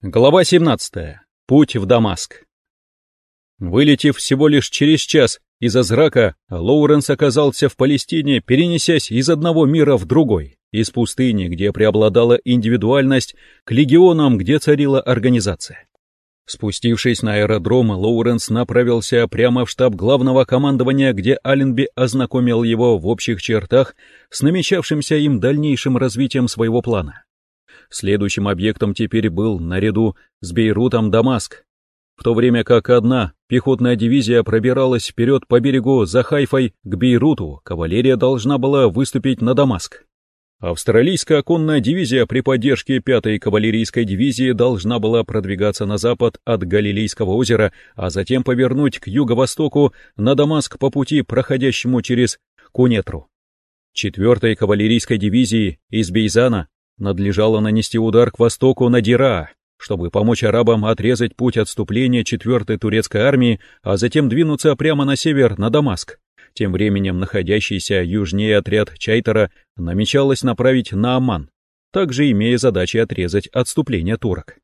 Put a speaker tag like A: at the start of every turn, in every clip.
A: Глава 17. Путь в Дамаск. Вылетев всего лишь через час из Азрака, Лоуренс оказался в Палестине, перенесясь из одного мира в другой, из пустыни, где преобладала индивидуальность, к легионам, где царила организация. Спустившись на аэродром, Лоуренс направился прямо в штаб главного командования, где Алленби ознакомил его в общих чертах с намечавшимся им дальнейшим развитием своего плана. Следующим объектом теперь был, наряду с Бейрутом, Дамаск, в то время как одна пехотная дивизия пробиралась вперед по берегу за Хайфой к Бейруту, кавалерия должна была выступить на Дамаск. Австралийская конная дивизия при поддержке 5-й кавалерийской дивизии должна была продвигаться на запад от Галилейского озера, а затем повернуть к юго-востоку на Дамаск по пути, проходящему через Кунетру. 4-й кавалерийской дивизии из Бейзана надлежало нанести удар к востоку на Дира, чтобы помочь арабам отрезать путь отступления 4-й турецкой армии, а затем двинуться прямо на север, на Дамаск. Тем временем находящийся южнее отряд Чайтера намечалось направить на Амман, также имея задачи отрезать отступление турок.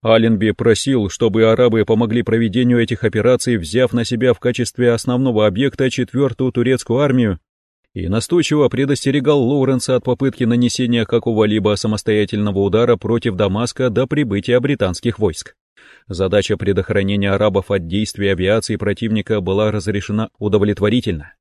A: Аленби просил, чтобы арабы помогли проведению этих операций, взяв на себя в качестве основного объекта четвертую турецкую армию, и настойчиво предостерегал Лоуренса от попытки нанесения какого-либо самостоятельного удара против Дамаска до прибытия британских войск. Задача предохранения арабов от действий авиации противника была разрешена удовлетворительно.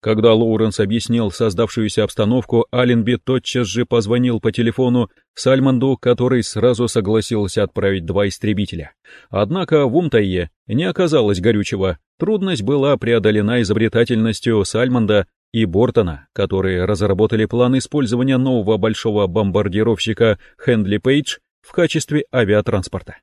A: Когда Лоуренс объяснил создавшуюся обстановку, Алленби тотчас же позвонил по телефону Сальманду, который сразу согласился отправить два истребителя. Однако в Умтайе не оказалось горючего. Трудность была преодолена изобретательностью Сальманда и Бортона, которые разработали план использования нового большого бомбардировщика Хендли Пейдж в качестве авиатранспорта.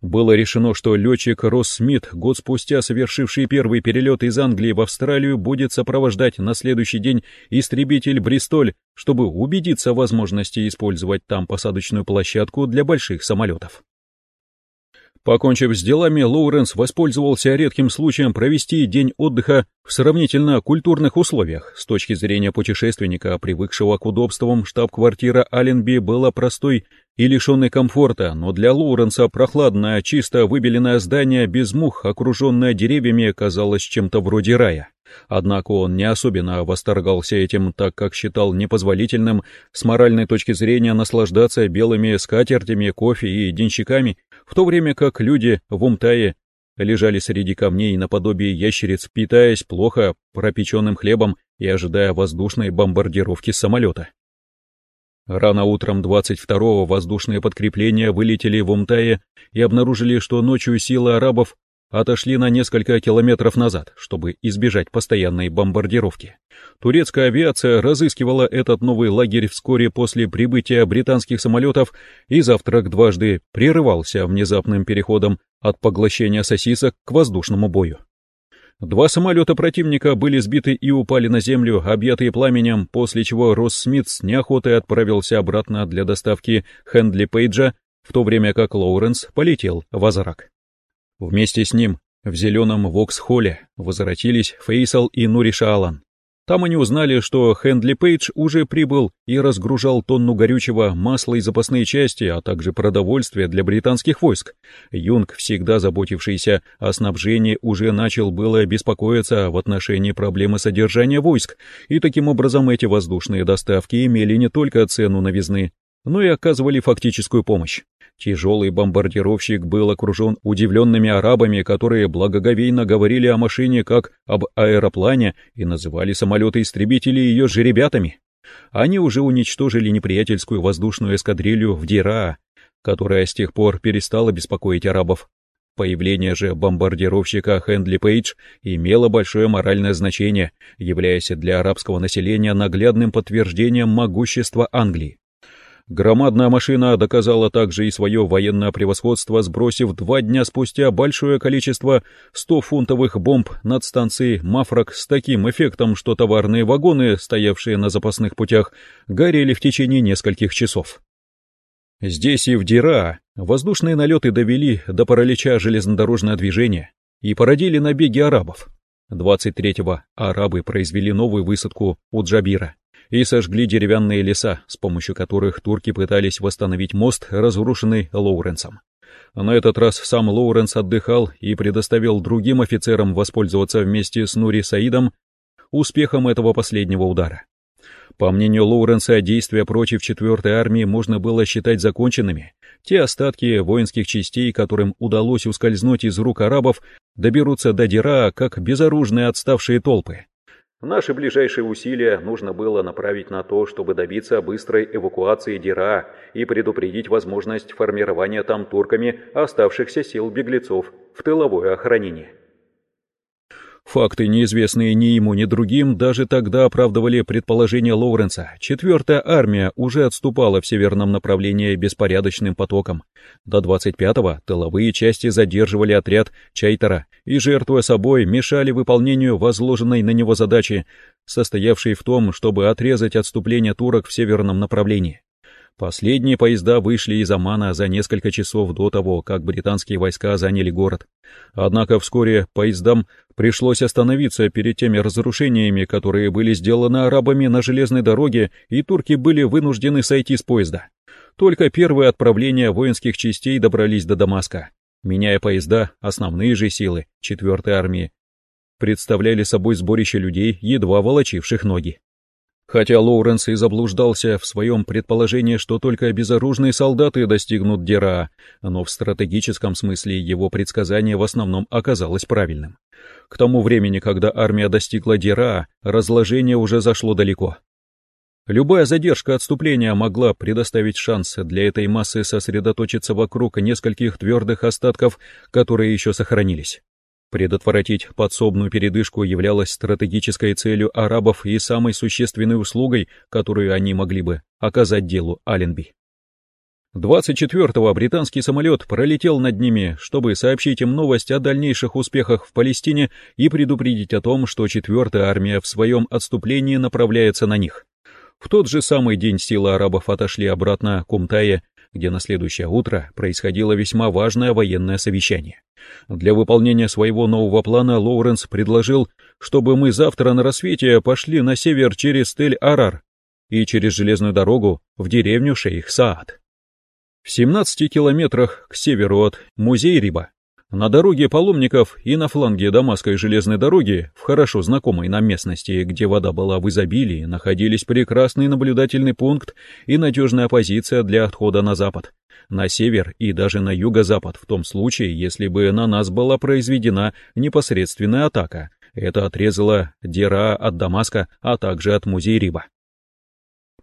A: Было решено, что летчик Росс Смит, год спустя совершивший первый перелет из Англии в Австралию, будет сопровождать на следующий день истребитель Бристоль, чтобы убедиться в возможности использовать там посадочную площадку для больших самолетов. Покончив с делами, Лоуренс воспользовался редким случаем провести день отдыха в сравнительно культурных условиях. С точки зрения путешественника, привыкшего к удобствам, штаб-квартира Алленби была простой и лишенной комфорта, но для Лоуренса прохладное, чисто выбеленное здание без мух, окруженное деревьями, казалось чем-то вроде рая. Однако он не особенно восторгался этим, так как считал непозволительным с моральной точки зрения наслаждаться белыми скатертями, кофе и денщиками, в то время как люди в Умтае лежали среди камней наподобие ящериц, питаясь плохо пропеченным хлебом и ожидая воздушной бомбардировки самолета. Рано утром 22-го воздушные подкрепления вылетели в Умтае и обнаружили, что ночью силы арабов отошли на несколько километров назад, чтобы избежать постоянной бомбардировки. Турецкая авиация разыскивала этот новый лагерь вскоре после прибытия британских самолетов, и завтрак дважды прерывался внезапным переходом от поглощения сосисок к воздушному бою. Два самолета противника были сбиты и упали на землю, объятые пламенем, после чего Росс Смит с неохотой отправился обратно для доставки Хендли Пейджа, в то время как Лоуренс полетел в Азарак. Вместе с ним в зеленом Вокс-холле возвратились Фейсал и Нуриша Алан. Там они узнали, что Хендли Пейдж уже прибыл и разгружал тонну горючего, масла и запасные части, а также продовольствие для британских войск. Юнг, всегда заботившийся о снабжении, уже начал было беспокоиться в отношении проблемы содержания войск, и таким образом эти воздушные доставки имели не только цену новизны, но и оказывали фактическую помощь. Тяжелый бомбардировщик был окружен удивленными арабами, которые благоговейно говорили о машине как об аэроплане и называли самолеты-истребители ее жеребятами. Они уже уничтожили неприятельскую воздушную эскадрилью в Дира, которая с тех пор перестала беспокоить арабов. Появление же бомбардировщика Хендли Пейдж имело большое моральное значение, являясь для арабского населения наглядным подтверждением могущества Англии. Громадная машина доказала также и свое военное превосходство, сбросив два дня спустя большое количество 100-фунтовых бомб над станцией Мафрак с таким эффектом, что товарные вагоны, стоявшие на запасных путях, горели в течение нескольких часов. Здесь и в Дира воздушные налеты довели до паралича железнодорожное движение и породили набеги арабов. 23-го арабы произвели новую высадку у Джабира и сожгли деревянные леса, с помощью которых турки пытались восстановить мост, разрушенный Лоуренсом. На этот раз сам Лоуренс отдыхал и предоставил другим офицерам воспользоваться вместе с Нури Саидом успехом этого последнего удара. По мнению Лоуренса, действия против 4-й армии можно было считать законченными. Те остатки воинских частей, которым удалось ускользнуть из рук арабов, доберутся до Дира, как безоружные отставшие толпы. Наши ближайшие усилия нужно было направить на то, чтобы добиться быстрой эвакуации Дира и предупредить возможность формирования там турками оставшихся сил беглецов в тыловое охранение. Факты, неизвестные ни ему, ни другим, даже тогда оправдывали предположение Лоуренса. Четвертая армия уже отступала в северном направлении беспорядочным потоком. До 25-го тыловые части задерживали отряд Чайтера и, жертвуя собой, мешали выполнению возложенной на него задачи, состоявшей в том, чтобы отрезать отступление турок в северном направлении. Последние поезда вышли из Амана за несколько часов до того, как британские войска заняли город. Однако вскоре поездам пришлось остановиться перед теми разрушениями, которые были сделаны арабами на железной дороге, и турки были вынуждены сойти с поезда. Только первые отправления воинских частей добрались до Дамаска. Меняя поезда, основные же силы 4-й армии представляли собой сборище людей, едва волочивших ноги. Хотя Лоуренс и заблуждался в своем предположении, что только безоружные солдаты достигнут Дера, но в стратегическом смысле его предсказание в основном оказалось правильным. К тому времени, когда армия достигла Дера, разложение уже зашло далеко. Любая задержка отступления могла предоставить шанс для этой массы сосредоточиться вокруг нескольких твердых остатков, которые еще сохранились. Предотвратить подсобную передышку являлось стратегической целью арабов и самой существенной услугой, которую они могли бы оказать делу Аленби. 24-го британский самолет пролетел над ними, чтобы сообщить им новость о дальнейших успехах в Палестине и предупредить о том, что 4-я армия в своем отступлении направляется на них. В тот же самый день силы арабов отошли обратно к Умтае где на следующее утро происходило весьма важное военное совещание. Для выполнения своего нового плана Лоуренс предложил, чтобы мы завтра на рассвете пошли на север через Тель-Арар и через железную дорогу в деревню Шейх-Саад. В 17 километрах к северу от Музей-Риба на дороге паломников и на фланге Дамасской железной дороги, в хорошо знакомой нам местности, где вода была в изобилии, находились прекрасный наблюдательный пункт и надежная позиция для отхода на запад, на север и даже на юго-запад в том случае, если бы на нас была произведена непосредственная атака. Это отрезало Дера от Дамаска, а также от Музей-Риба.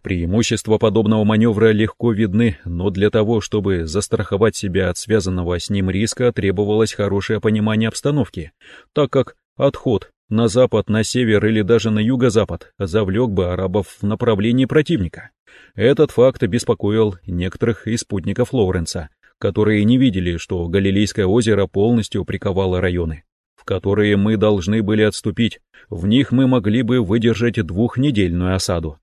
A: Преимущества подобного маневра легко видны, но для того, чтобы застраховать себя от связанного с ним риска, требовалось хорошее понимание обстановки, так как отход на запад, на север или даже на юго-запад завлек бы арабов в направлении противника. Этот факт беспокоил некоторых из спутников Лоуренса, которые не видели, что Галилейское озеро полностью приковало районы, в которые мы должны были отступить, в них мы могли бы выдержать двухнедельную осаду.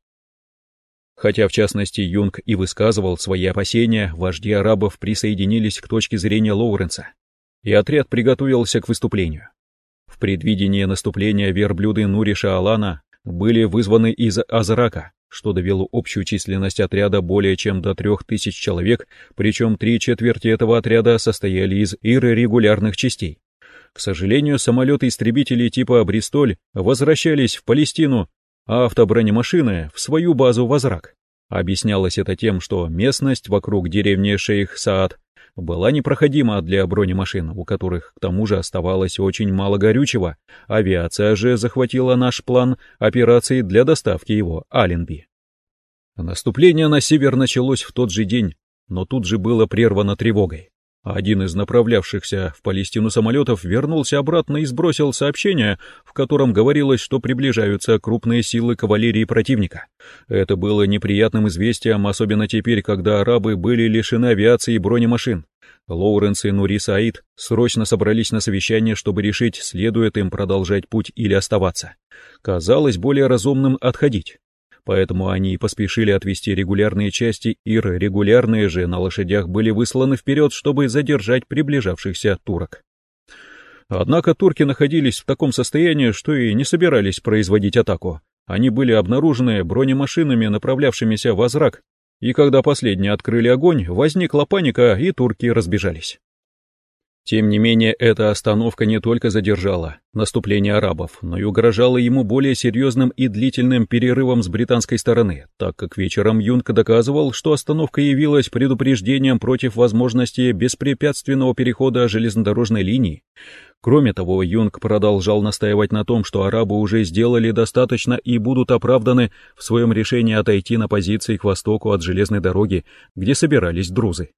A: Хотя, в частности, Юнг и высказывал свои опасения, вожди арабов присоединились к точке зрения Лоуренса, и отряд приготовился к выступлению. В предвидении наступления верблюды Нуриша Алана были вызваны из Азрака, что довело общую численность отряда более чем до трех тысяч человек, причем три четверти этого отряда состояли из иррегулярных частей. К сожалению, самолеты-истребители типа «Бристоль» возвращались в Палестину а автобронемашины в свою базу «Возрак». Объяснялось это тем, что местность вокруг деревни Шейх-Саад была непроходима для бронемашин, у которых к тому же оставалось очень мало горючего, авиация же захватила наш план операции для доставки его Аленби. Наступление на север началось в тот же день, но тут же было прервано тревогой. Один из направлявшихся в Палестину самолетов вернулся обратно и сбросил сообщение, в котором говорилось, что приближаются крупные силы кавалерии противника. Это было неприятным известием, особенно теперь, когда арабы были лишены авиации и бронемашин. Лоуренс и Нури Саид срочно собрались на совещание, чтобы решить, следует им продолжать путь или оставаться. Казалось более разумным отходить поэтому они поспешили отвести регулярные части, и регулярные же на лошадях были высланы вперед, чтобы задержать приближавшихся турок. Однако турки находились в таком состоянии, что и не собирались производить атаку. они были обнаружены бронемашинами, направлявшимися в Азрак, и когда последние открыли огонь, возникла паника, и турки разбежались. Тем не менее, эта остановка не только задержала наступление арабов, но и угрожала ему более серьезным и длительным перерывом с британской стороны, так как вечером Юнг доказывал, что остановка явилась предупреждением против возможности беспрепятственного перехода железнодорожной линии. Кроме того, Юнг продолжал настаивать на том, что арабы уже сделали достаточно и будут оправданы в своем решении отойти на позиции к востоку от железной дороги, где собирались друзы.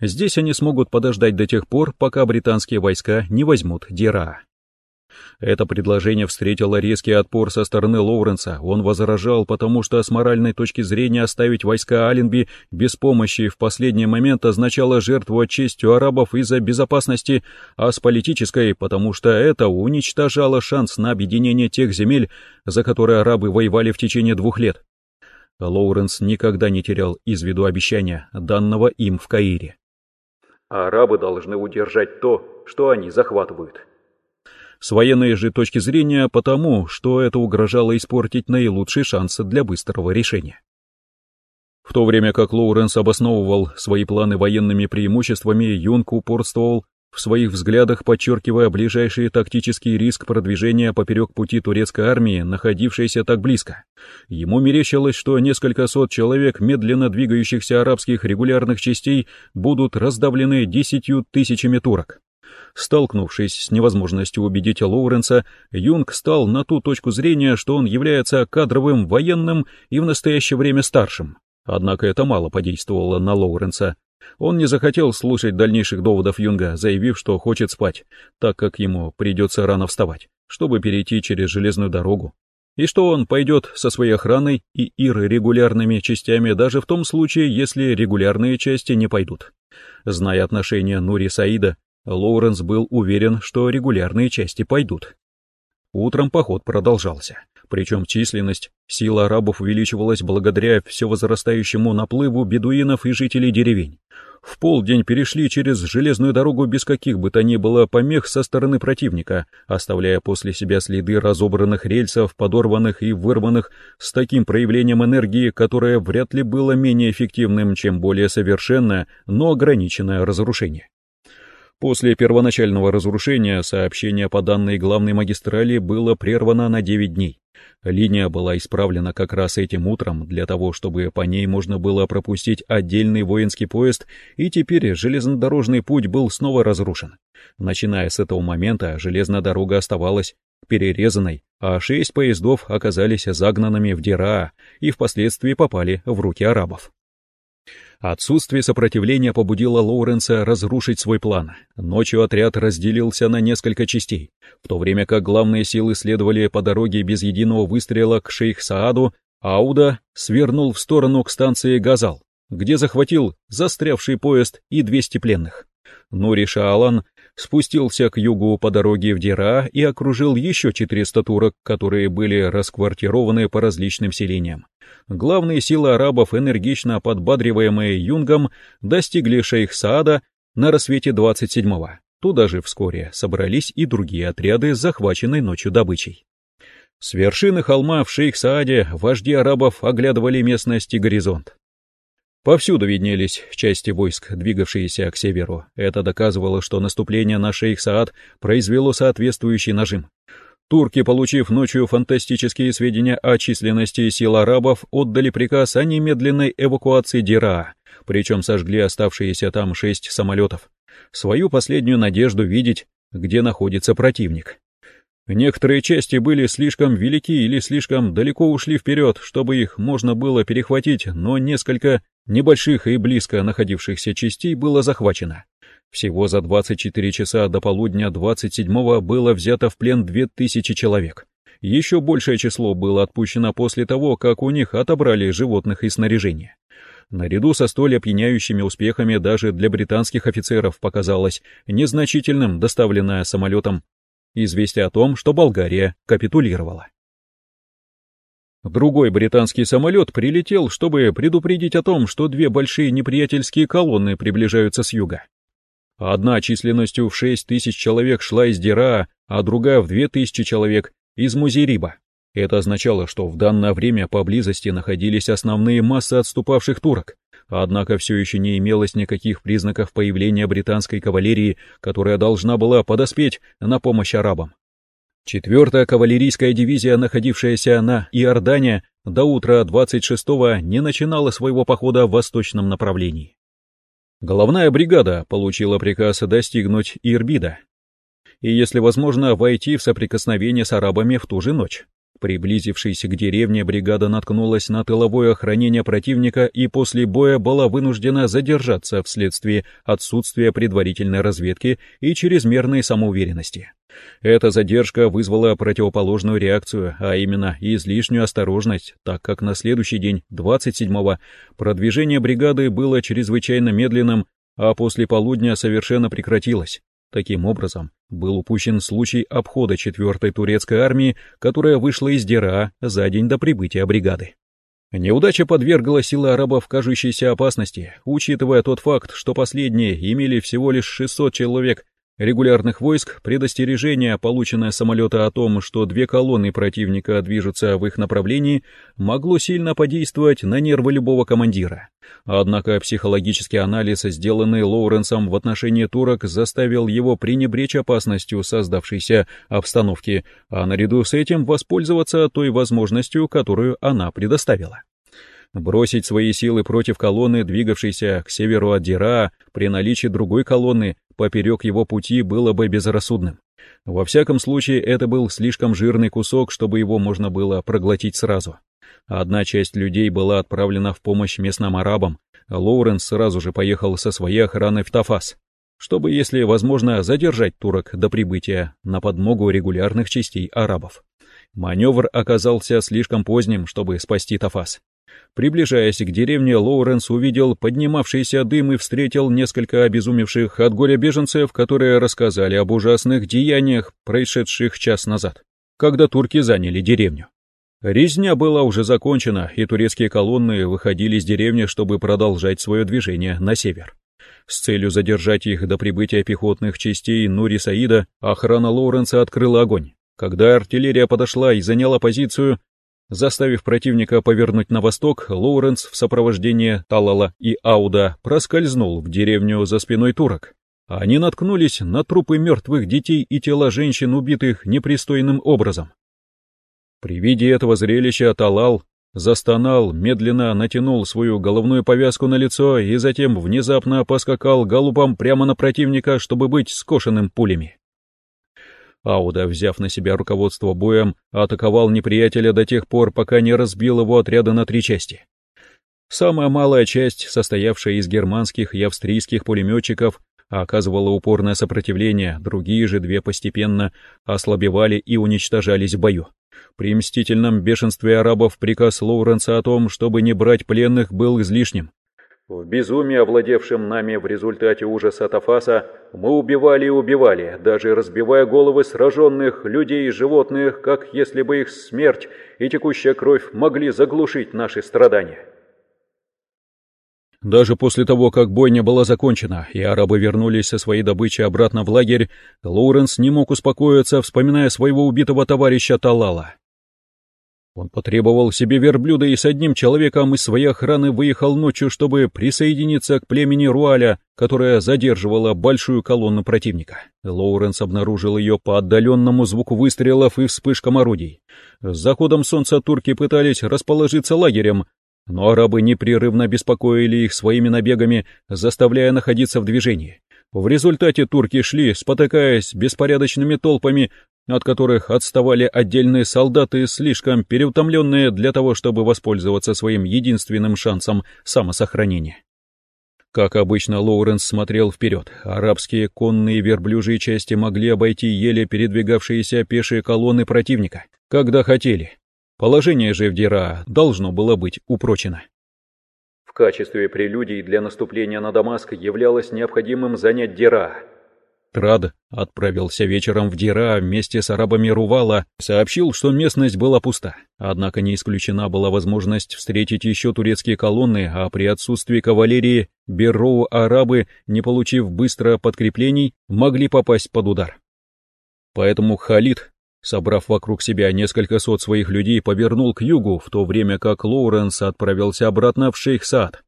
A: Здесь они смогут подождать до тех пор, пока британские войска не возьмут Дира. Это предложение встретило резкий отпор со стороны Лоуренса. Он возражал, потому что с моральной точки зрения оставить войска Аленби без помощи в последний момент означало жертву честью арабов из-за безопасности, а с политической, потому что это уничтожало шанс на объединение тех земель, за которые арабы воевали в течение двух лет. Лоуренс никогда не терял из виду обещания, данного им в Каире а арабы должны удержать то, что они захватывают. С военной же точки зрения потому, что это угрожало испортить наилучшие шансы для быстрого решения. В то время как Лоуренс обосновывал свои планы военными преимуществами, Юнг упорствовал в своих взглядах подчеркивая ближайший тактический риск продвижения поперек пути турецкой армии, находившейся так близко. Ему мерещилось, что несколько сот человек медленно двигающихся арабских регулярных частей будут раздавлены десятью тысячами турок. Столкнувшись с невозможностью убедить Лоуренса, Юнг стал на ту точку зрения, что он является кадровым военным и в настоящее время старшим. Однако это мало подействовало на Лоуренса. Он не захотел слушать дальнейших доводов Юнга, заявив, что хочет спать, так как ему придется рано вставать, чтобы перейти через железную дорогу, и что он пойдет со своей охраной и иррегулярными частями даже в том случае, если регулярные части не пойдут. Зная отношение Нури Саида, Лоуренс был уверен, что регулярные части пойдут. Утром поход продолжался. Причем численность сил арабов увеличивалась благодаря все возрастающему наплыву бедуинов и жителей деревень. В полдень перешли через железную дорогу без каких бы то ни было помех со стороны противника, оставляя после себя следы разобранных рельсов, подорванных и вырванных с таким проявлением энергии, которое вряд ли было менее эффективным, чем более совершенное, но ограниченное разрушение. После первоначального разрушения сообщение по данной главной магистрали было прервано на 9 дней. Линия была исправлена как раз этим утром для того, чтобы по ней можно было пропустить отдельный воинский поезд, и теперь железнодорожный путь был снова разрушен. Начиная с этого момента железная дорога оставалась перерезанной, а шесть поездов оказались загнанными в Дира и впоследствии попали в руки арабов. Отсутствие сопротивления побудило Лоуренса разрушить свой план. Ночью отряд разделился на несколько частей, в то время как главные силы следовали по дороге без единого выстрела к шейх-Сааду, Ауда свернул в сторону к станции Газал, где захватил застрявший поезд и 200 пленных. Нури Шаалан спустился к югу по дороге в Дира и окружил еще 400 турок, которые были расквартированы по различным селениям. Главные силы арабов, энергично подбадриваемые Юнгом, достигли шейх Саада на рассвете 27-го. Туда же вскоре собрались и другие отряды, захваченной ночью добычей. С вершины холма в Шейх-Сааде вожди арабов оглядывали местность и горизонт. Повсюду виднелись части войск, двигавшиеся к северу. Это доказывало, что наступление на Шейх-Саад произвело соответствующий нажим. Турки, получив ночью фантастические сведения о численности сил арабов, отдали приказ о немедленной эвакуации Дира, причем сожгли оставшиеся там шесть самолетов. Свою последнюю надежду видеть, где находится противник. Некоторые части были слишком велики или слишком далеко ушли вперед, чтобы их можно было перехватить, но несколько небольших и близко находившихся частей было захвачено. Всего за 24 часа до полудня 27-го было взято в плен 2000 человек. Еще большее число было отпущено после того, как у них отобрали животных и снаряжение. Наряду со столь опьяняющими успехами даже для британских офицеров показалось незначительным доставленное самолетом известие о том, что Болгария капитулировала. Другой британский самолет прилетел, чтобы предупредить о том, что две большие неприятельские колонны приближаются с юга. Одна численностью в 6 тысяч человек шла из Дира, а другая в 2 тысячи человек из Музериба. Это означало, что в данное время поблизости находились основные массы отступавших турок, однако все еще не имелось никаких признаков появления британской кавалерии, которая должна была подоспеть на помощь арабам. Четвертая кавалерийская дивизия, находившаяся на Иордане, до утра 26-го не начинала своего похода в восточном направлении. Головная бригада получила приказ достигнуть Ирбида и, если возможно, войти в соприкосновение с арабами в ту же ночь. Приблизившись к деревне, бригада наткнулась на тыловое охранение противника и после боя была вынуждена задержаться вследствие отсутствия предварительной разведки и чрезмерной самоуверенности. Эта задержка вызвала противоположную реакцию, а именно излишнюю осторожность, так как на следующий день, 27-го, продвижение бригады было чрезвычайно медленным, а после полудня совершенно прекратилось. Таким образом, был упущен случай обхода 4-й турецкой армии, которая вышла из Дера за день до прибытия бригады. Неудача подвергла силы арабов кажущейся опасности, учитывая тот факт, что последние имели всего лишь 600 человек регулярных войск предостережение, полученное самолета о том, что две колонны противника движутся в их направлении, могло сильно подействовать на нервы любого командира. Однако психологический анализ, сделанный Лоуренсом в отношении турок, заставил его пренебречь опасностью создавшейся обстановки, а наряду с этим воспользоваться той возможностью, которую она предоставила. Бросить свои силы против колонны, двигавшейся к северу от Дира, при наличии другой колонны, поперек его пути было бы безрассудным. Во всяком случае, это был слишком жирный кусок, чтобы его можно было проглотить сразу. Одна часть людей была отправлена в помощь местным арабам, а Лоуренс сразу же поехал со своей охраной в Тафас, чтобы, если возможно, задержать турок до прибытия на подмогу регулярных частей арабов. Маневр оказался слишком поздним, чтобы спасти Тафас. Приближаясь к деревне, Лоуренс увидел поднимавшийся дым и встретил несколько обезумевших от горя беженцев, которые рассказали об ужасных деяниях, происшедших час назад, когда турки заняли деревню. Резня была уже закончена, и турецкие колонны выходили из деревни, чтобы продолжать свое движение на север. С целью задержать их до прибытия пехотных частей Нури Саида, охрана Лоуренса открыла огонь. Когда артиллерия подошла и заняла позицию, Заставив противника повернуть на восток, Лоуренс в сопровождении Талала и Ауда проскользнул в деревню за спиной турок. Они наткнулись на трупы мертвых детей и тела женщин, убитых непристойным образом. При виде этого зрелища Талал застонал, медленно натянул свою головную повязку на лицо и затем внезапно поскакал голубом прямо на противника, чтобы быть скошенным пулями. Ауда, взяв на себя руководство боем, атаковал неприятеля до тех пор, пока не разбил его отряды на три части. Самая малая часть, состоявшая из германских и австрийских пулеметчиков, оказывала упорное сопротивление, другие же две постепенно ослабевали и уничтожались в бою. При мстительном бешенстве арабов приказ Лоуренса о том, чтобы не брать пленных, был излишним. В безумии, овладевшем нами в результате ужаса Тафаса, мы убивали и убивали, даже разбивая головы сраженных людей и животных, как если бы их смерть и текущая кровь могли заглушить наши страдания. Даже после того, как бойня была закончена, и арабы вернулись со своей добычей обратно в лагерь, Лоуренс не мог успокоиться, вспоминая своего убитого товарища Талала. Он потребовал себе верблюда и с одним человеком из своей охраны выехал ночью, чтобы присоединиться к племени Руаля, которая задерживала большую колонну противника. Лоуренс обнаружил ее по отдаленному звуку выстрелов и вспышкам орудий. С заходом солнца турки пытались расположиться лагерем, но арабы непрерывно беспокоили их своими набегами, заставляя находиться в движении. В результате турки шли, спотыкаясь беспорядочными толпами, от которых отставали отдельные солдаты, слишком переутомленные для того, чтобы воспользоваться своим единственным шансом самосохранения. Как обычно, Лоуренс смотрел вперед. Арабские конные верблюжьи части могли обойти еле передвигавшиеся пешие колонны противника, когда хотели. Положение же в Дира должно было быть упрочено. В качестве прелюдий для наступления на Дамаск являлось необходимым занять Дира – Трад отправился вечером в Дира вместе с арабами Рувала, сообщил, что местность была пуста. Однако не исключена была возможность встретить еще турецкие колонны, а при отсутствии кавалерии Берроу арабы, не получив быстро подкреплений, могли попасть под удар. Поэтому Халид Собрав вокруг себя несколько сот своих людей, повернул к югу, в то время как Лоуренс отправился обратно в Шейх-Сад.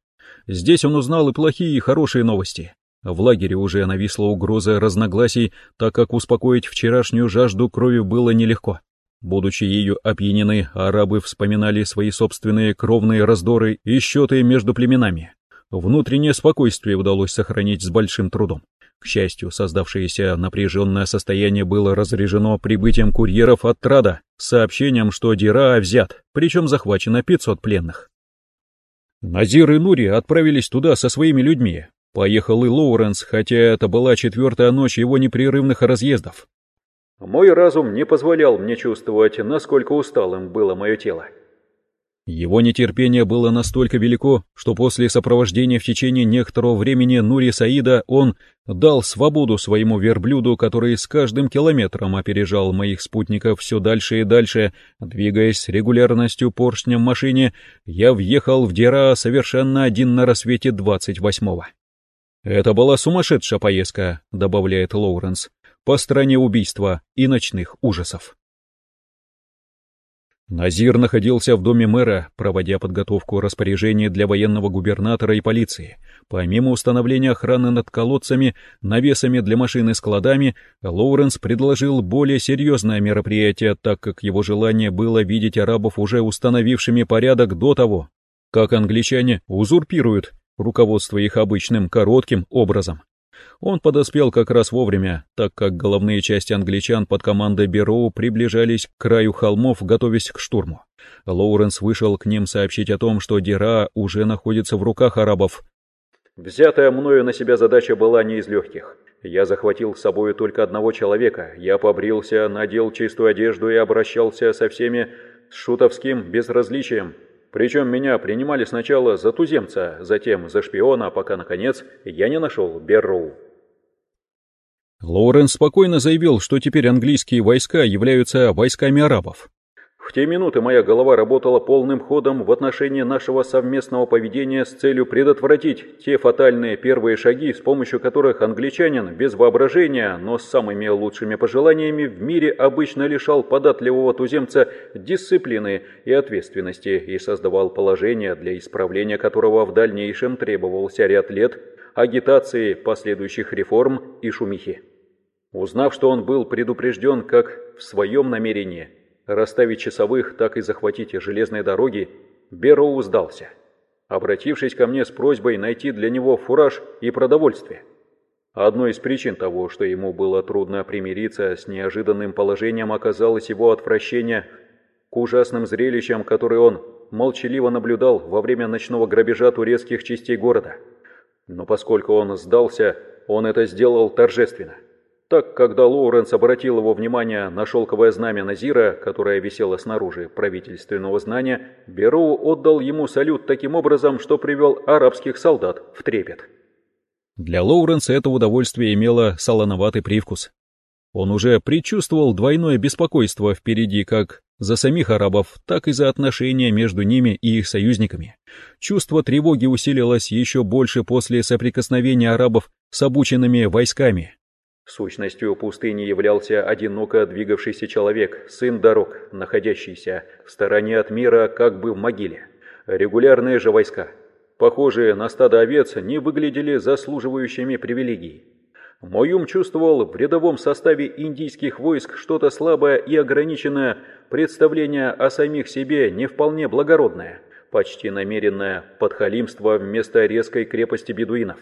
A: Здесь он узнал и плохие, и хорошие новости. В лагере уже нависла угроза разногласий, так как успокоить вчерашнюю жажду крови было нелегко. Будучи ею опьянены, арабы вспоминали свои собственные кровные раздоры и счеты между племенами. Внутреннее спокойствие удалось сохранить с большим трудом. К счастью, создавшееся напряженное состояние было разряжено прибытием курьеров от Трада сообщением, что Дира взят, причем захвачено 500 пленных. Назир и Нури отправились туда со своими людьми. Поехал и Лоуренс, хотя это была четвертая ночь его непрерывных разъездов. Мой разум не позволял мне чувствовать, насколько усталым было мое тело. Его нетерпение было настолько велико, что после сопровождения в течение некоторого времени Нури Саида он дал свободу своему верблюду, который с каждым километром опережал моих спутников все дальше и дальше, двигаясь с регулярностью поршнем машине, я въехал в Дера совершенно один на рассвете 28-го. «Это была сумасшедшая поездка», — добавляет Лоуренс, «по стране убийства и ночных ужасов». Назир находился в доме мэра, проводя подготовку распоряжений для военного губернатора и полиции. Помимо установления охраны над колодцами, навесами для машин и складами, Лоуренс предложил более серьезное мероприятие, так как его желание было видеть арабов уже установившими порядок до того, как англичане узурпируют руководство их обычным коротким образом. Он подоспел как раз вовремя, так как головные части англичан под командой Бероу приближались к краю холмов, готовясь к штурму. Лоуренс вышел к ним сообщить о том, что Дира уже находится в руках арабов. «Взятая мною на себя задача была не из легких. Я захватил с собой только одного человека. Я побрился, надел чистую одежду и обращался со всеми с шутовским безразличием. Причем меня принимали сначала за туземца, затем за шпиона, пока, наконец, я не нашел Берроу. Лоуренс спокойно заявил, что теперь английские войска являются войсками арабов. В те минуты моя голова работала полным ходом в отношении нашего совместного поведения с целью предотвратить те фатальные первые шаги, с помощью которых англичанин без воображения, но с самыми лучшими пожеланиями в мире обычно лишал податливого туземца дисциплины и ответственности и создавал положение, для исправления которого в дальнейшем требовался ряд лет агитации, последующих реформ и шумихи. Узнав, что он был предупрежден как в своем намерении – расставить часовых, так и захватить железные дороги, Берроу сдался, обратившись ко мне с просьбой найти для него фураж и продовольствие. Одной из причин того, что ему было трудно примириться с неожиданным положением, оказалось его отвращение к ужасным зрелищам, которые он молчаливо наблюдал во время ночного грабежа турецких частей города. Но поскольку он сдался, он это сделал торжественно. Так, когда Лоуренс обратил его внимание на шелковое знамя Назира, которое висело снаружи правительственного знания, Бероу отдал ему салют таким образом, что привел арабских солдат в трепет. Для Лоуренса это удовольствие имело солоноватый привкус. Он уже предчувствовал двойное беспокойство впереди как за самих арабов, так и за отношения между ними и их союзниками. Чувство тревоги усилилось еще больше после соприкосновения арабов с обученными войсками, Сущностью пустыни являлся одиноко двигавшийся человек, сын дорог, находящийся в стороне от мира, как бы в могиле. Регулярные же войска, похожие на стадо овец, не выглядели заслуживающими привилегий. Мой чувствовал в рядовом составе индийских войск что-то слабое и ограниченное представление о самих себе не вполне благородное, почти намеренное подхалимство вместо резкой крепости бедуинов.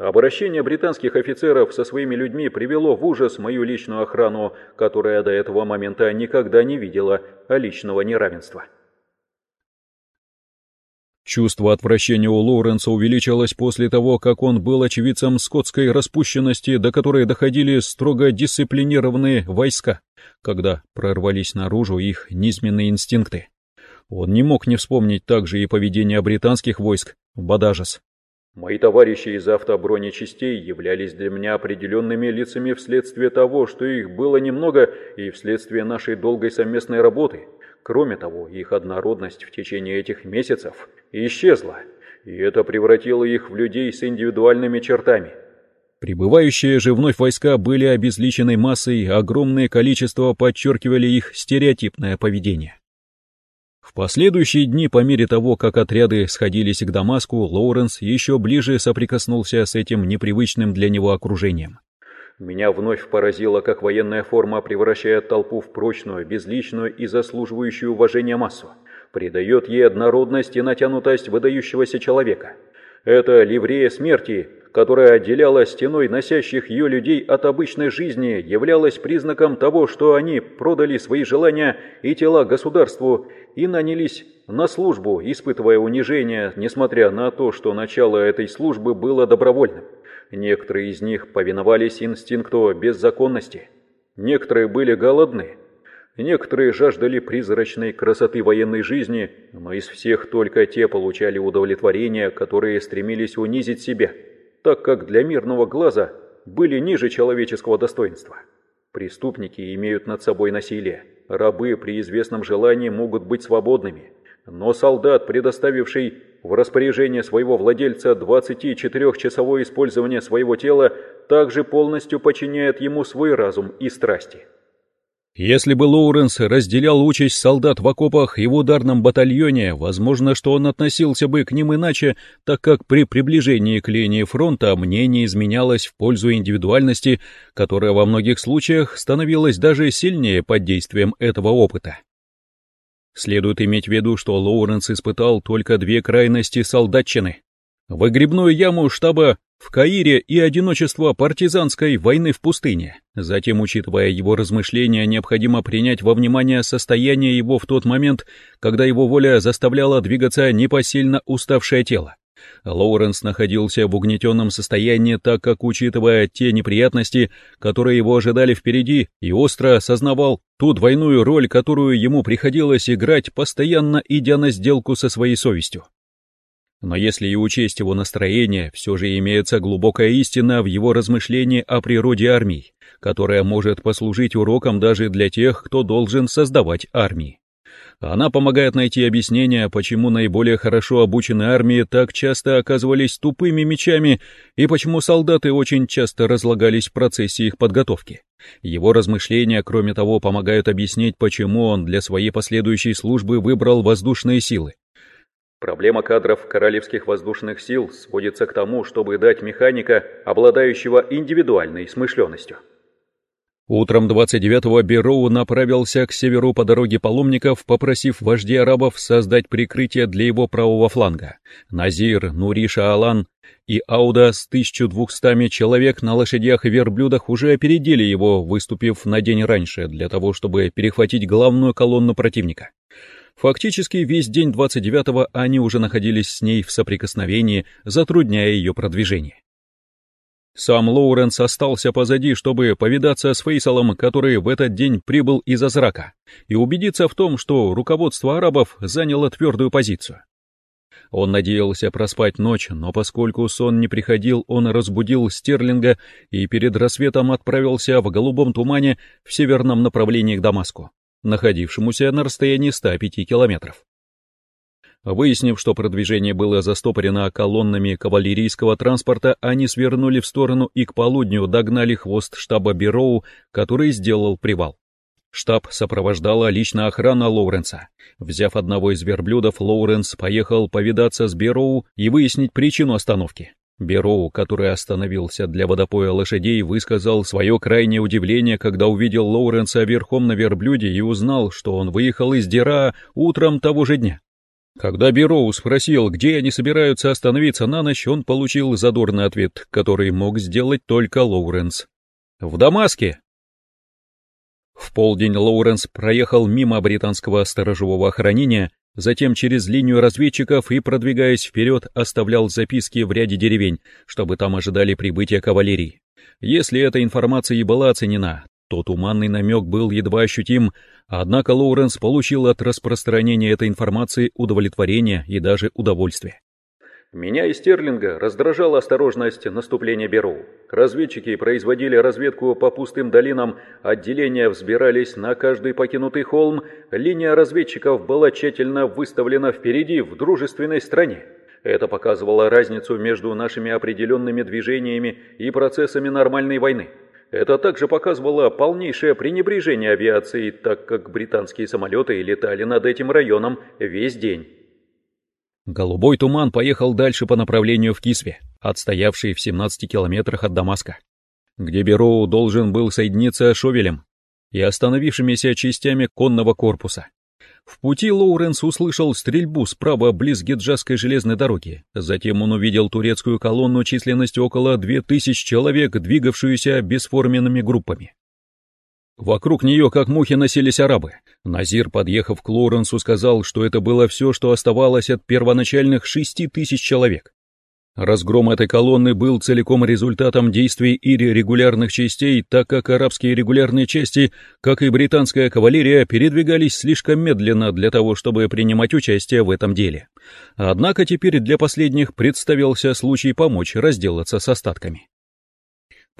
A: Обращение британских офицеров со своими людьми привело в ужас мою личную охрану, которая до этого момента никогда не видела личного неравенства. Чувство отвращения у Лоуренса увеличилось после того, как он был очевидцем скотской распущенности, до которой доходили строго дисциплинированные войска, когда прорвались наружу их низменные инстинкты. Он не мог не вспомнить также и поведение британских войск в Бадажес, Мои товарищи из автобронечастей являлись для меня определенными лицами вследствие того, что их было немного и вследствие нашей долгой совместной работы. Кроме того, их однородность в течение этих месяцев исчезла, и это превратило их в людей с индивидуальными чертами. Прибывающие же вновь войска были обезличенной массой, огромное количество подчеркивали их стереотипное поведение. В последующие дни, по мере того, как отряды сходились к Дамаску, Лоуренс еще ближе соприкоснулся с этим непривычным для него окружением. Меня вновь поразило, как военная форма превращает толпу в прочную, безличную и заслуживающую уважения массу, придает ей однородность и натянутость выдающегося человека. Это ливрея смерти, которая отделяла стеной носящих ее людей от обычной жизни, являлась признаком того, что они продали свои желания и тела государству и нанялись на службу, испытывая унижение, несмотря на то, что начало этой службы было добровольным. Некоторые из них повиновались инстинкту беззаконности. Некоторые были голодны. Некоторые жаждали призрачной красоты военной жизни, но из всех только те получали удовлетворение, которые стремились унизить себя, так как для мирного глаза были ниже человеческого достоинства. Преступники имеют над собой насилие. Рабы при известном желании могут быть свободными. Но солдат, предоставивший в распоряжение своего владельца 24-часовое использование своего тела, также полностью подчиняет ему свой разум и страсти. Если бы Лоуренс разделял участь солдат в окопах и в ударном батальоне, возможно, что он относился бы к ним иначе, так как при приближении к линии фронта мнение изменялось в пользу индивидуальности, которая во многих случаях становилась даже сильнее под действием этого опыта. Следует иметь в виду, что Лоуренс испытал только две крайности солдатчины. Выгребную яму штаба в Каире и одиночество партизанской войны в пустыне. Затем, учитывая его размышления, необходимо принять во внимание состояние его в тот момент, когда его воля заставляла двигаться непосильно уставшее тело. Лоуренс находился в угнетенном состоянии, так как, учитывая те неприятности, которые его ожидали впереди, и остро осознавал ту двойную роль, которую ему приходилось играть, постоянно идя на сделку со своей совестью. Но если и учесть его настроение, все же имеется глубокая истина в его размышлении о природе армий, которая может послужить уроком даже для тех, кто должен создавать армии. Она помогает найти объяснение, почему наиболее хорошо обученные армии так часто оказывались тупыми мечами и почему солдаты очень часто разлагались в процессе их подготовки. Его размышления, кроме того, помогают объяснить, почему он для своей последующей службы выбрал воздушные силы. Проблема кадров Королевских воздушных сил сводится к тому, чтобы дать механика, обладающего индивидуальной смышленностью. Утром 29-го Бероу направился к северу по дороге паломников, попросив вождей арабов создать прикрытие для его правого фланга. Назир, Нуриша Алан и Ауда с 1200 человек на лошадях и верблюдах уже опередили его, выступив на день раньше, для того, чтобы перехватить главную колонну противника. Фактически весь день 29-го они уже находились с ней в соприкосновении, затрудняя ее продвижение. Сам Лоуренс остался позади, чтобы повидаться с Фейсалом, который в этот день прибыл из Азрака, и убедиться в том, что руководство арабов заняло твердую позицию. Он надеялся проспать ночь, но поскольку сон не приходил, он разбудил Стерлинга и перед рассветом отправился в голубом тумане в северном направлении к Дамаску, находившемуся на расстоянии 105 километров. Выяснив, что продвижение было застопорено колоннами кавалерийского транспорта, они свернули в сторону и к полудню догнали хвост штаба Бероу, который сделал привал. Штаб сопровождала личная охрана Лоуренса. Взяв одного из верблюдов, Лоуренс поехал повидаться с Бероу и выяснить причину остановки. Бероу, который остановился для водопоя лошадей, высказал свое крайнее удивление, когда увидел Лоуренса верхом на верблюде и узнал, что он выехал из Дира утром того же дня. Когда Бероу спросил, где они собираются остановиться на ночь, он получил задорный ответ, который мог сделать только Лоуренс. «В Дамаске!» В полдень Лоуренс проехал мимо британского сторожевого охранения, затем через линию разведчиков и, продвигаясь вперед, оставлял записки в ряде деревень, чтобы там ожидали прибытия кавалерии. Если эта информация и была оценена, то туманный намек был едва ощутим, однако Лоуренс получил от распространения этой информации удовлетворение и даже удовольствие. Меня и Стерлинга раздражала осторожность наступления Беру. Разведчики производили разведку по пустым долинам, отделения взбирались на каждый покинутый холм, линия разведчиков была тщательно выставлена впереди в дружественной стране. Это показывало разницу между нашими определенными движениями и процессами нормальной войны. Это также показывало полнейшее пренебрежение авиацией, так как британские самолеты летали над этим районом весь день. Голубой туман поехал дальше по направлению в Кисве, отстоявший в 17 километрах от Дамаска, где Бероу должен был соединиться с Шовелем и остановившимися частями конного корпуса. В пути Лоуренс услышал стрельбу справа близ Гиджасской железной дороги. Затем он увидел турецкую колонну численностью около 2000 человек, двигавшуюся бесформенными группами. Вокруг нее как мухи носились арабы. Назир, подъехав к Лоуренсу, сказал, что это было все, что оставалось от первоначальных шести тысяч человек. Разгром этой колонны был целиком результатом действий ири регулярных частей, так как арабские регулярные части, как и британская кавалерия, передвигались слишком медленно для того, чтобы принимать участие в этом деле. Однако теперь для последних представился случай помочь разделаться с остатками.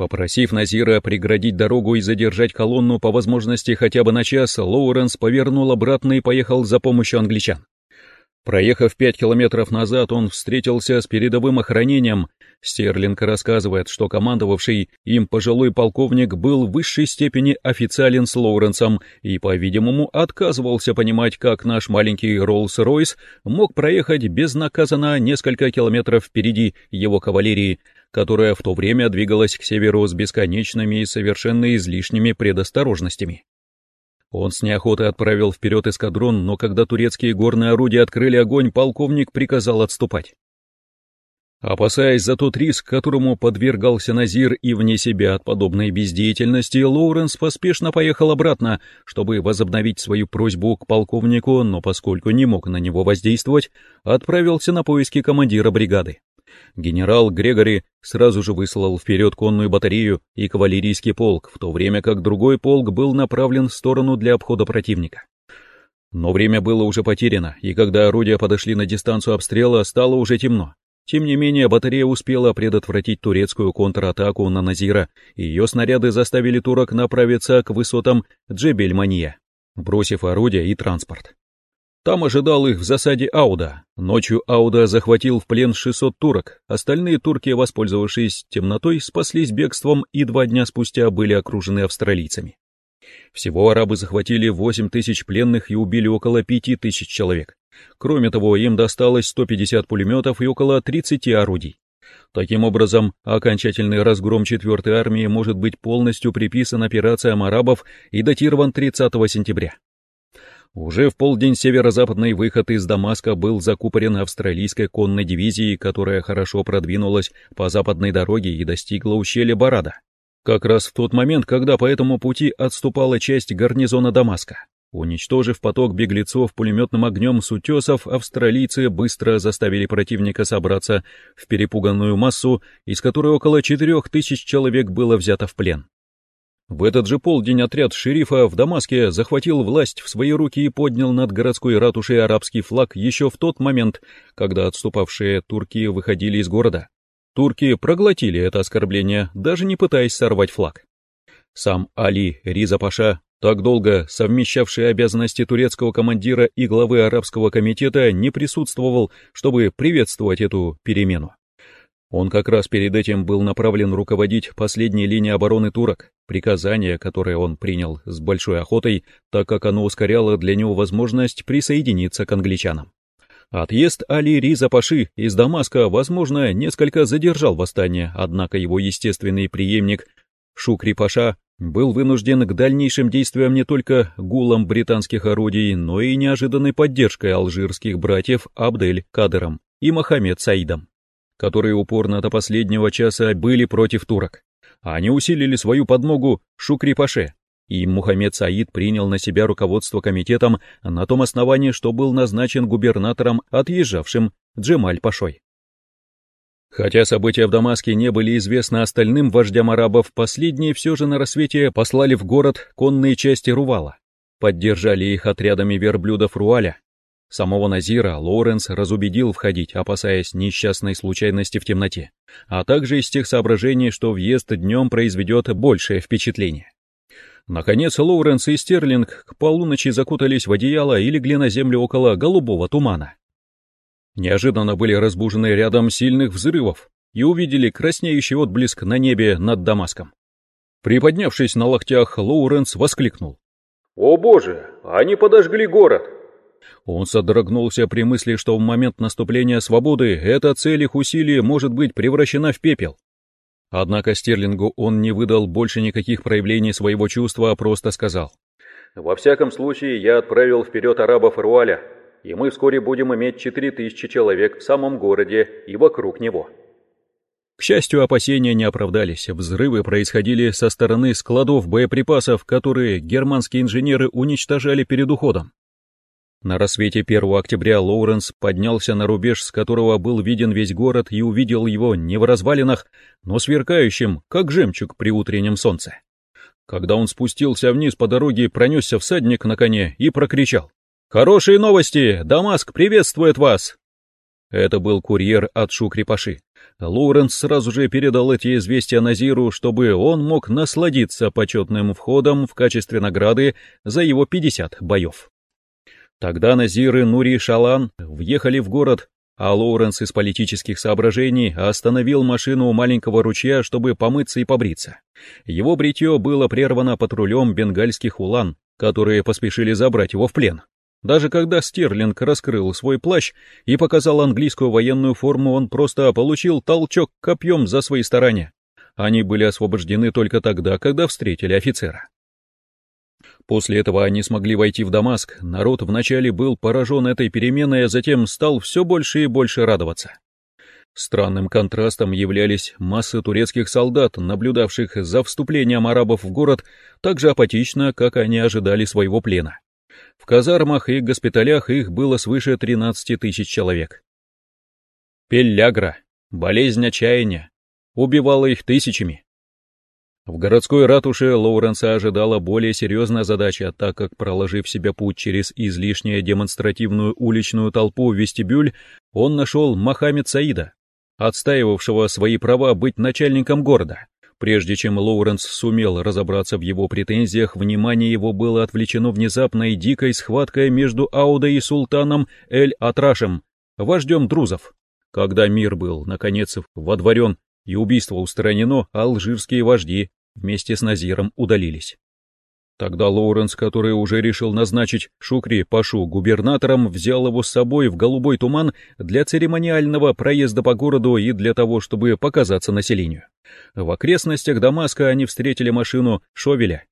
A: Попросив Назира преградить дорогу и задержать колонну по возможности хотя бы на час, Лоуренс повернул обратно и поехал за помощью англичан. Проехав пять километров назад, он встретился с передовым охранением. Стерлинг рассказывает, что командовавший им пожилой полковник был в высшей степени официален с Лоуренсом и, по-видимому, отказывался понимать, как наш маленький Роллс-Ройс мог проехать безнаказанно несколько километров впереди его кавалерии, которая в то время двигалась к северу с бесконечными и совершенно излишними предосторожностями. Он с неохотой отправил вперед эскадрон, но когда турецкие горные орудия открыли огонь, полковник приказал отступать. Опасаясь за тот риск, которому подвергался Назир и вне себя от подобной бездеятельности, Лоуренс поспешно поехал обратно, чтобы возобновить свою просьбу к полковнику, но поскольку не мог на него воздействовать, отправился на поиски командира бригады. Генерал Грегори сразу же выслал вперед конную батарею и кавалерийский полк, в то время как другой полк был направлен в сторону для обхода противника. Но время было уже потеряно, и когда орудия подошли на дистанцию обстрела, стало уже темно. Тем не менее, батарея успела предотвратить турецкую контратаку на Назира, и ее снаряды заставили турок направиться к высотам Джебель-Мания, бросив орудия и транспорт. Там ожидал их в засаде Ауда. Ночью Ауда захватил в плен 600 турок. Остальные турки, воспользовавшись темнотой, спаслись бегством и два дня спустя были окружены австралийцами. Всего арабы захватили 8 тысяч пленных и убили около 5 тысяч человек. Кроме того, им досталось 150 пулеметов и около 30 орудий. Таким образом, окончательный разгром 4-й армии может быть полностью приписан операциям арабов и датирован 30 сентября. Уже в полдень северо-западный выход из Дамаска был закупорен австралийской конной дивизией, которая хорошо продвинулась по западной дороге и достигла ущелья Барада. Как раз в тот момент, когда по этому пути отступала часть гарнизона Дамаска. Уничтожив поток беглецов пулеметным огнем с утесов, австралийцы быстро заставили противника собраться в перепуганную массу, из которой около четырех тысяч человек было взято в плен. В этот же полдень отряд шерифа в Дамаске захватил власть в свои руки и поднял над городской ратушей арабский флаг еще в тот момент, когда отступавшие турки выходили из города. Турки проглотили это оскорбление, даже не пытаясь сорвать флаг. Сам Али Риза Паша, так долго совмещавший обязанности турецкого командира и главы арабского комитета, не присутствовал, чтобы приветствовать эту перемену. Он как раз перед этим был направлен руководить последней линией обороны турок, приказание, которое он принял с большой охотой, так как оно ускоряло для него возможность присоединиться к англичанам. Отъезд Али Риза Паши из Дамаска, возможно, несколько задержал восстание, однако его естественный преемник Шукри Паша был вынужден к дальнейшим действиям не только гулом британских орудий, но и неожиданной поддержкой алжирских братьев Абдель Кадером и Мохаммед Саидом которые упорно до последнего часа были против турок. Они усилили свою подмогу Шукри-Паше, и Мухаммед Саид принял на себя руководство комитетом на том основании, что был назначен губернатором, отъезжавшим Джемаль-Пашой. Хотя события в Дамаске не были известны остальным вождям арабов, последние все же на рассвете послали в город конные части Рувала, поддержали их отрядами верблюдов Руаля, Самого Назира Лоуренс разубедил входить, опасаясь несчастной случайности в темноте, а также из тех соображений, что въезд днем произведет большее впечатление. Наконец Лоуренс и Стерлинг к полуночи закутались в одеяло и легли на землю около голубого тумана. Неожиданно были разбужены рядом сильных взрывов и увидели краснеющий отблеск на небе над Дамаском. Приподнявшись на локтях, Лоуренс воскликнул.
B: «О боже, они подожгли город!»
A: Он содрогнулся при мысли, что в момент наступления свободы эта цель их усилий может быть превращена в пепел. Однако Стерлингу он не выдал больше никаких проявлений своего чувства, а просто сказал.
B: «Во всяком случае, я отправил вперед арабов Руаля, и мы вскоре будем иметь четыре тысячи человек в самом городе и вокруг него».
A: К счастью, опасения не оправдались. Взрывы происходили со стороны складов боеприпасов, которые германские инженеры уничтожали перед уходом. На рассвете 1 октября Лоуренс поднялся на рубеж, с которого был виден весь город, и увидел его не в развалинах, но сверкающим, как жемчуг при утреннем солнце. Когда он спустился вниз по дороге, пронесся всадник на коне и прокричал. «Хорошие новости! Дамаск приветствует вас!» Это был курьер от Шукри-Паши. Лоуренс сразу же передал эти известия Назиру, чтобы он мог насладиться почетным входом в качестве награды за его 50 боев. Тогда Назир и Нури Шалан въехали в город, а Лоуренс из политических соображений остановил машину у маленького ручья, чтобы помыться и побриться. Его бритье было прервано патрулем бенгальских улан, которые поспешили забрать его в плен. Даже когда Стерлинг раскрыл свой плащ и показал английскую военную форму, он просто получил толчок копьем за свои старания. Они были освобождены только тогда, когда встретили офицера. После этого они смогли войти в Дамаск, народ вначале был поражен этой переменой, а затем стал все больше и больше радоваться. Странным контрастом являлись массы турецких солдат, наблюдавших за вступлением арабов в город так же апатично, как они ожидали своего плена. В казармах и госпиталях их было свыше 13 тысяч человек. Пеллягра, болезнь отчаяния, убивала их тысячами. В городской ратуше Лоуренса ожидала более серьезная задача, так как, проложив себе путь через излишне демонстративную уличную толпу в вестибюль, он нашел Мохаммед Саида, отстаивавшего свои права быть начальником города. Прежде чем Лоуренс сумел разобраться в его претензиях, внимание его было отвлечено внезапной дикой схваткой между Аудой и султаном Эль-Атрашем, вождем друзов. Когда мир был, наконец, водворен и убийство устранено, алжирские вожди вместе с Назиром удалились. Тогда Лоуренс, который уже решил назначить Шукри Пашу губернатором, взял его с собой в голубой туман для церемониального проезда по городу и для того, чтобы показаться населению. В окрестностях Дамаска они встретили машину Шовеля.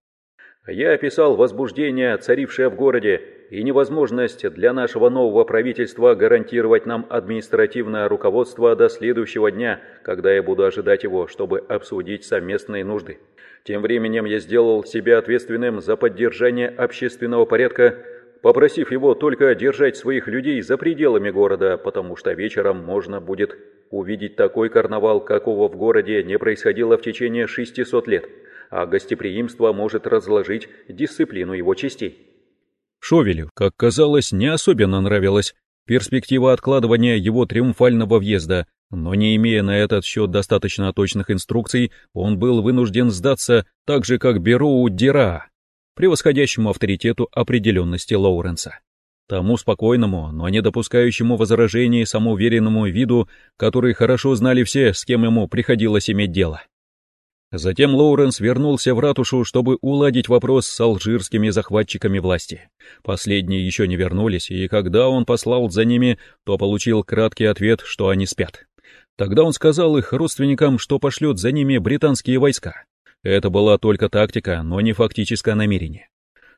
B: «Я описал возбуждение, царившее в городе, и невозможность для нашего нового правительства гарантировать нам административное руководство до следующего дня, когда я буду ожидать его, чтобы обсудить совместные нужды. Тем временем я сделал себя ответственным за поддержание общественного порядка, попросив его только держать своих людей за пределами города, потому что вечером можно будет увидеть такой карнавал, какого в городе не происходило в течение 600 лет, а гостеприимство может разложить дисциплину его частей.
A: Шовелю, как казалось, не особенно нравилась перспектива откладывания его триумфального въезда, но не имея на этот счет достаточно точных инструкций, он был вынужден сдаться так же, как Бероу Дира, превосходящему авторитету определенности Лоуренса. Тому спокойному, но не допускающему возражений самоуверенному виду, который хорошо знали все, с кем ему приходилось иметь дело. Затем Лоуренс вернулся в ратушу, чтобы уладить вопрос с алжирскими захватчиками власти. Последние еще не вернулись, и когда он послал за ними, то получил краткий ответ, что они спят. Тогда он сказал их родственникам, что пошлет за ними британские войска. Это была только тактика, но не фактическое намерение.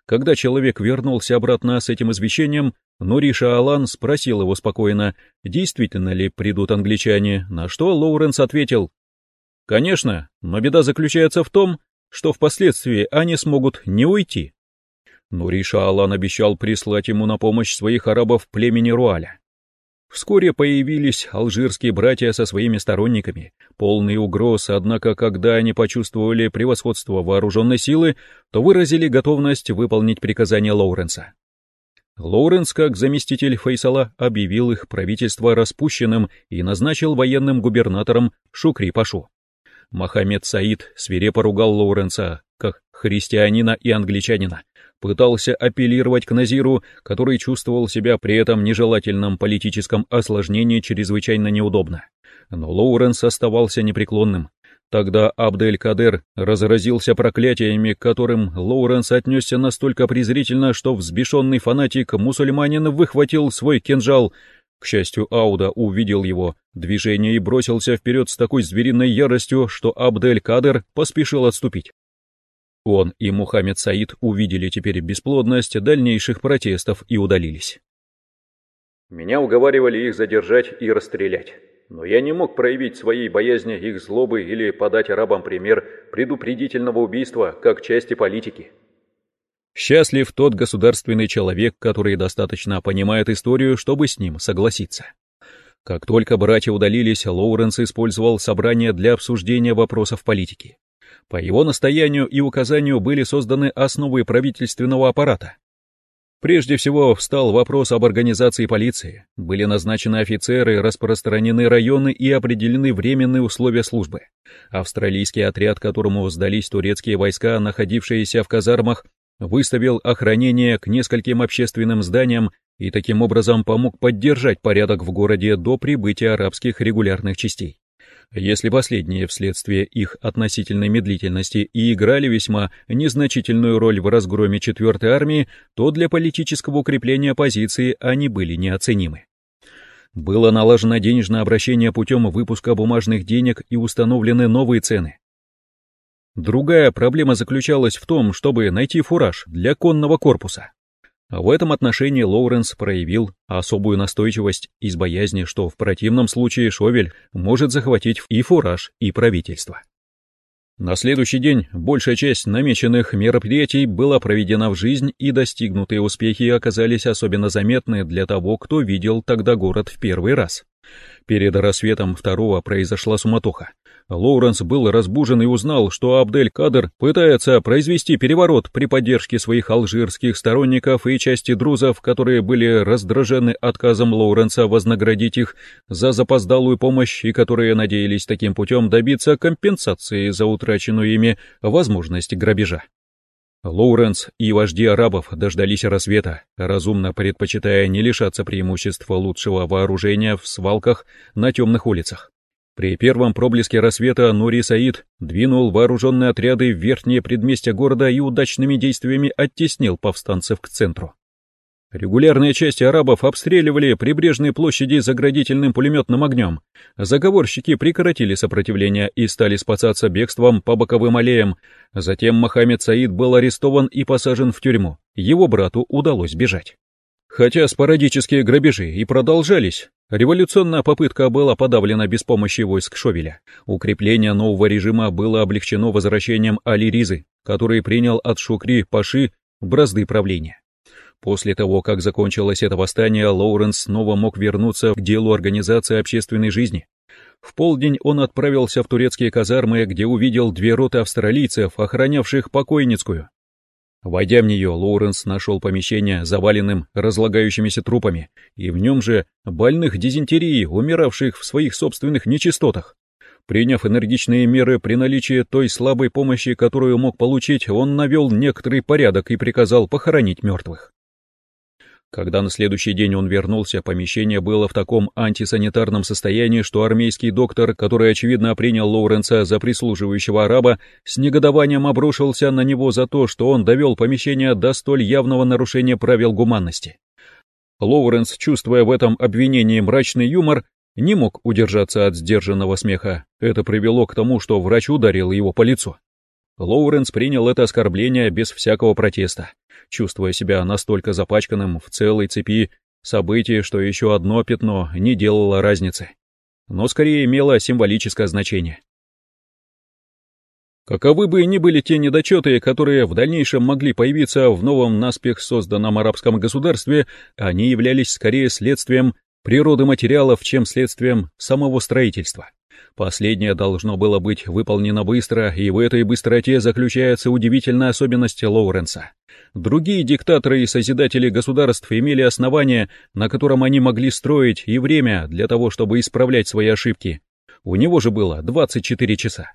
A: Когда человек вернулся обратно с этим извещением, Нуриша Алан спросил его спокойно, действительно ли придут англичане, на что Лоуренс ответил, Конечно, но беда заключается в том, что впоследствии они смогут не уйти. Нуриша Алан обещал прислать ему на помощь своих арабов племени Руаля. Вскоре появились алжирские братья со своими сторонниками, полные угроз, однако когда они почувствовали превосходство вооруженной силы, то выразили готовность выполнить приказания Лоуренса. Лоуренс, как заместитель Фейсала, объявил их правительство распущенным и назначил военным губернатором Шукри Пашу. Мохаммед Саид свирепо ругал Лоуренса, как христианина и англичанина, пытался апеллировать к Назиру, который чувствовал себя при этом нежелательном политическом осложнении чрезвычайно неудобно. Но Лоуренс оставался непреклонным. Тогда Абдель-Кадер разразился проклятиями, к которым Лоуренс отнесся настолько презрительно, что взбешенный фанатик-мусульманин выхватил свой кинжал. К счастью, Ауда увидел его движение и бросился вперед с такой звериной яростью, что Абдель-Кадер поспешил отступить. Он и Мухаммед Саид увидели теперь бесплодность дальнейших протестов и удалились.
B: Меня уговаривали их задержать и расстрелять. Но я не мог проявить своей боязни их злобы или подать арабам пример предупредительного убийства как части политики.
A: Счастлив тот государственный человек, который достаточно понимает историю, чтобы с ним согласиться. Как только братья удалились, Лоуренс использовал собрание для обсуждения вопросов политики. По его настоянию и указанию были созданы основы правительственного аппарата, Прежде всего встал вопрос об организации полиции. Были назначены офицеры, распространены районы и определены временные условия службы. Австралийский отряд, которому сдались турецкие войска, находившиеся в казармах, выставил охранение к нескольким общественным зданиям и таким образом помог поддержать порядок в городе до прибытия арабских регулярных частей. Если последние вследствие их относительной медлительности и играли весьма незначительную роль в разгроме 4-й армии, то для политического укрепления позиции они были неоценимы. Было налажено денежное обращение путем выпуска бумажных денег и установлены новые цены. Другая проблема заключалась в том, чтобы найти фураж для конного корпуса. В этом отношении Лоуренс проявил особую настойчивость из боязни, что в противном случае Шовель может захватить и фураж, и правительство. На следующий день большая часть намеченных мероприятий была проведена в жизнь, и достигнутые успехи оказались особенно заметны для того, кто видел тогда город в первый раз. Перед рассветом второго произошла суматоха. Лоуренс был разбужен и узнал, что Абдель-Кадр пытается произвести переворот при поддержке своих алжирских сторонников и части друзов, которые были раздражены отказом Лоуренса вознаградить их за запоздалую помощь и которые надеялись таким путем добиться компенсации за утраченную ими возможность грабежа. Лоуренс и вожди арабов дождались рассвета, разумно предпочитая не лишаться преимущества лучшего вооружения в свалках на темных улицах. При первом проблеске рассвета Нури Саид двинул вооруженные отряды в верхние предместья города и удачными действиями оттеснил повстанцев к центру. Регулярные части арабов обстреливали прибрежные площади заградительным пулеметным огнем. Заговорщики прекратили сопротивление и стали спасаться бегством по боковым аллеям. Затем Мохаммед Саид был арестован и посажен в тюрьму. Его брату удалось бежать. Хотя спорадические грабежи и продолжались, революционная попытка была подавлена без помощи войск Шовеля. Укрепление нового режима было облегчено возвращением Али Ризы, который принял от Шукри Паши бразды правления. После того, как закончилось это восстание, Лоуренс снова мог вернуться к делу организации общественной жизни. В полдень он отправился в турецкие казармы, где увидел две роты австралийцев, охранявших покойницкую. Войдя в нее, Лоуренс нашел помещение, заваленным разлагающимися трупами, и в нем же больных дизентерии, умиравших в своих собственных нечистотах. Приняв энергичные меры при наличии той слабой помощи, которую мог получить, он навел некоторый порядок и приказал похоронить мертвых. Когда на следующий день он вернулся, помещение было в таком антисанитарном состоянии, что армейский доктор, который, очевидно, принял Лоуренса за прислуживающего араба, с негодованием обрушился на него за то, что он довел помещение до столь явного нарушения правил гуманности. Лоуренс, чувствуя в этом обвинении мрачный юмор, не мог удержаться от сдержанного смеха. Это привело к тому, что врач ударил его по лицу. Лоуренс принял это оскорбление без всякого протеста, чувствуя себя настолько запачканным в целой цепи событий, что еще одно пятно не делало разницы, но скорее имело символическое значение. Каковы бы ни были те недочеты, которые в дальнейшем могли появиться в новом наспех созданном арабском государстве, они являлись скорее следствием природы материалов, чем следствием самого строительства. Последнее должно было быть выполнено быстро, и в этой быстроте заключается удивительная особенность Лоуренса. Другие диктаторы и созидатели государств имели основания, на котором они могли строить, и время для того, чтобы исправлять свои ошибки. У него же было 24 часа.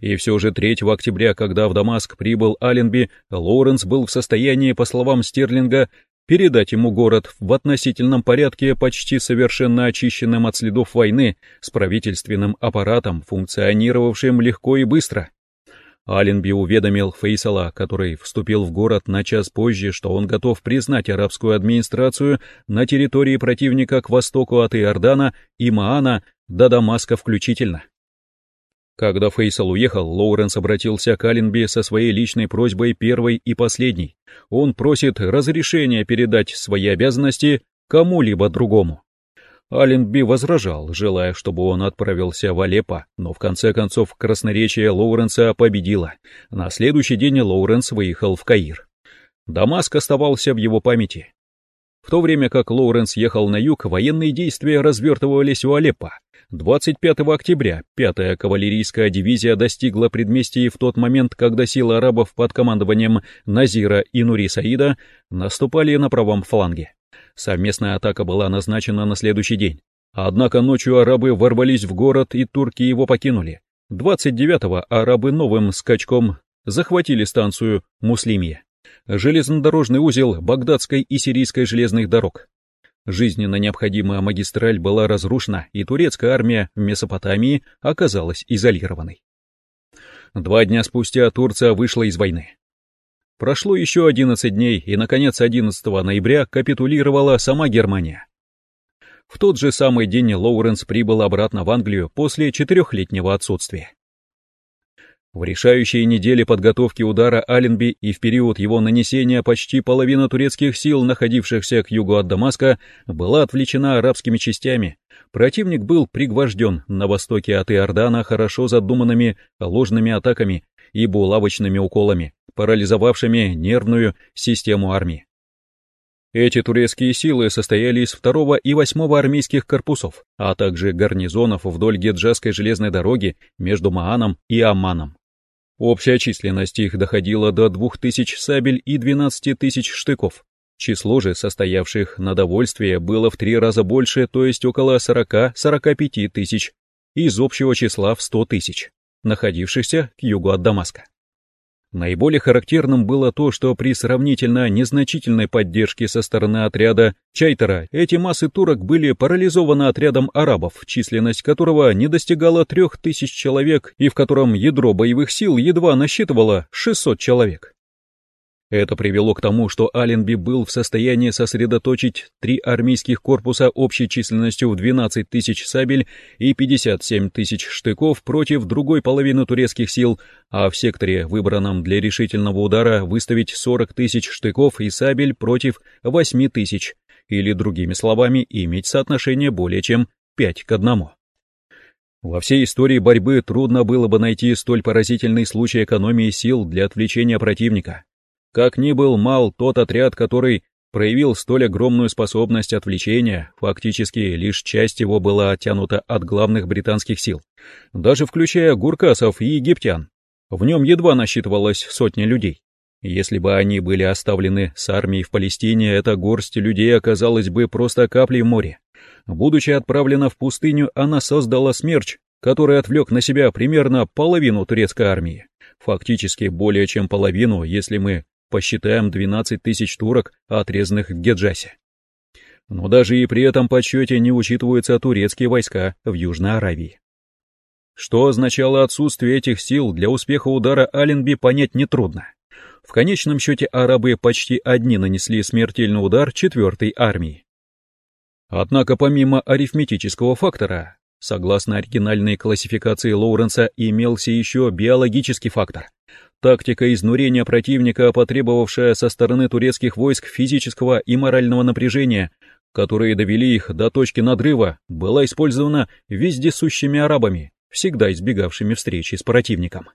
A: И все же 3 октября, когда в Дамаск прибыл Аленби, Лоуренс был в состоянии, по словам Стерлинга, передать ему город в относительном порядке, почти совершенно очищенным от следов войны, с правительственным аппаратом, функционировавшим легко и быстро. Аленби уведомил Фейсала, который вступил в город на час позже, что он готов признать арабскую администрацию на территории противника к востоку от Иордана и Маана до Дамаска включительно. Когда Фейсал уехал, Лоуренс обратился к Аленби со своей личной просьбой первой и последней. Он просит разрешения передать свои обязанности кому-либо другому. Аленби возражал, желая, чтобы он отправился в Алеппо, но в конце концов красноречие Лоуренса победило. На следующий день Лоуренс выехал в Каир. Дамаск оставался в его памяти. В то время как Лоуренс ехал на юг, военные действия развертывались у Алеппо. 25 октября 5-я кавалерийская дивизия достигла предместий в тот момент, когда силы арабов под командованием Назира и Нури Саида наступали на правом фланге. Совместная атака была назначена на следующий день. Однако ночью арабы ворвались в город, и турки его покинули. 29-го арабы новым скачком захватили станцию Муслимия, железнодорожный узел Багдадской и Сирийской железных дорог. Жизненно необходимая магистраль была разрушена, и турецкая армия в Месопотамии оказалась изолированной. Два дня спустя Турция вышла из войны. Прошло еще 11 дней, и, наконец, 11 ноября капитулировала сама Германия. В тот же самый день Лоуренс прибыл обратно в Англию после четырехлетнего отсутствия. В решающие недели подготовки удара Аленби и в период его нанесения почти половина турецких сил, находившихся к югу от Дамаска, была отвлечена арабскими частями. Противник был пригвожден на востоке от Иордана хорошо задуманными ложными атаками и булавочными уколами, парализовавшими нервную систему армии. Эти турецкие силы состояли из второго и восьмого армейских корпусов, а также гарнизонов вдоль Геджасской железной дороги между Мааном и Амманом. Общая численность их доходила до 2000 сабель и 12 тысяч штыков. Число же состоявших на довольствие было в три раза больше, то есть около 40-45 тысяч, из общего числа в 100 тысяч, находившихся к югу от Дамаска. Наиболее характерным было то, что при сравнительно незначительной поддержке со стороны отряда Чайтера эти массы турок были парализованы отрядом арабов, численность которого не достигала трех тысяч человек и в котором ядро боевых сил едва насчитывало 600 человек. Это привело к тому, что Аленби был в состоянии сосредоточить три армейских корпуса общей численностью в 12 тысяч сабель и 57 тысяч штыков против другой половины турецких сил, а в секторе, выбранном для решительного удара, выставить 40 тысяч штыков и сабель против 8 тысяч, или, другими словами, иметь соотношение более чем 5 к 1. Во всей истории борьбы трудно было бы найти столь поразительный случай экономии сил для отвлечения противника. Как ни был мал тот отряд, который проявил столь огромную способность отвлечения, фактически лишь часть его была оттянута от главных британских сил, даже включая гуркасов и египтян. В нем едва насчитывалось сотня людей. Если бы они были оставлены с армией в Палестине, эта горсть людей оказалась бы просто каплей в море. Будучи отправлена в пустыню, она создала смерч, который отвлек на себя примерно половину турецкой армии. Фактически более чем половину, если мы посчитаем 12 тысяч турок, отрезанных в Геджасе. Но даже и при этом подсчете не учитываются турецкие войска в Южной Аравии. Что означало отсутствие этих сил для успеха удара Аленби понять нетрудно. В конечном счете арабы почти одни нанесли смертельный удар четвертой армии. Однако помимо арифметического фактора, согласно оригинальной классификации Лоуренса, имелся еще биологический фактор. Тактика изнурения противника, потребовавшая со стороны турецких войск физического и морального напряжения, которые довели их до точки надрыва, была использована вездесущими арабами, всегда избегавшими встречи с противником.